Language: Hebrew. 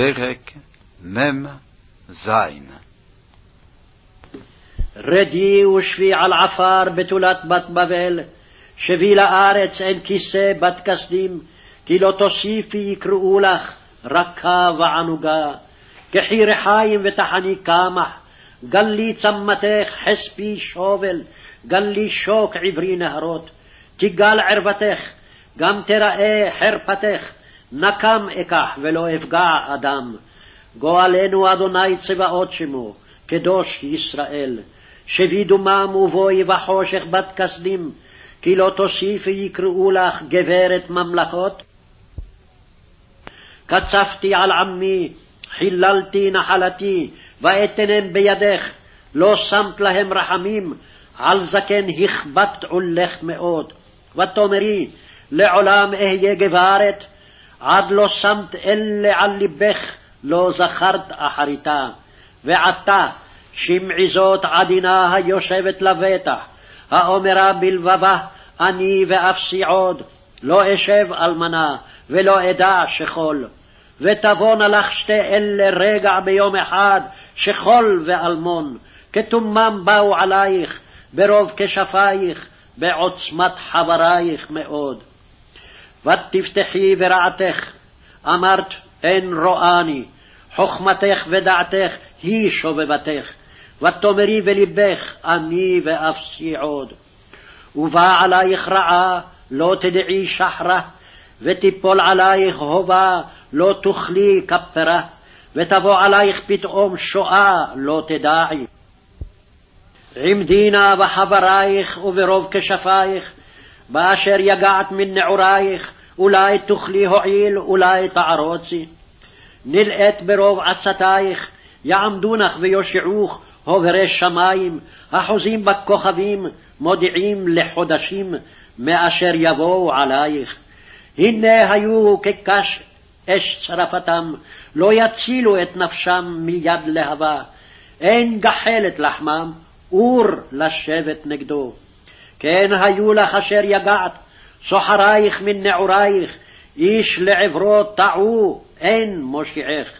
פרק מ"ז רדי ושבי על עפר בתולת בת בבל, שבי לארץ אין כיסא בת כסדים, כי לא תוסיפי יקראו לך רכה וענוגה. קחי רחיים וטחני קמח, גלי צמתך חספי שובל, גלי שוק עברי נהרות. תגל ערוותך, גם תראה חרפתך, נקם אקח ולא אפגע אדם. גואלנו אדוני צבאות שמו, קדוש ישראל. שבי דומם ובואי בחושך בת כסדים, כי לא תוסיפי יקראו לך גברת ממלכות. קצפתי על עמי, חיללתי נחלתי, ואתנם בידך, לא שמת להם רחמים, על זקן הכבדת עולך מאוד. ותאמרי, לעולם אהיה גברת, עד לא שמת אלה על לבך, לא זכרת אחריתה. ועתה, שמעי זאת עדינה היושבת לבטח, האומרה בלבבה, אני ואפסי עוד, לא אשב אלמנה, ולא אדע שכול. ותבואנה לך שתי אלה רגע ביום אחד, שכול ואלמון, כתומם באו עלייך, ברוב כשפייך, בעוצמת חברייך מאוד. ותפתחי ורעתך, אמרת אין רואני, חכמתך ודעתך היא שובבתך, ותאמרי בלבך אני ואפסי עוד. ובא עלייך רעה לא תדעי שחרה, ותיפול עלייך הובה לא תאכלי כפרה, ותבוא עלייך פתאום שואה לא תדעי. עמדי נא בחברייך וברוב כשפייך, באשר יגעת מן נעורייך, אולי תאכלי הועיל, אולי תערוצי. נלאת ברוב עצתייך, יעמדונך ויושעוך הוברי שמים, החוזים בכוכבים, מודיעים לחודשים, מאשר יבואו עלייך. הנה היו כקש אש צרפתם, לא יצילו את נפשם מיד להבה. אין גחלת לחמם, אור לשבת נגדו. כן היו לך אשר יגעת, סוחרייך מן נעורייך, איש לעברו טעו, אין מושיעך.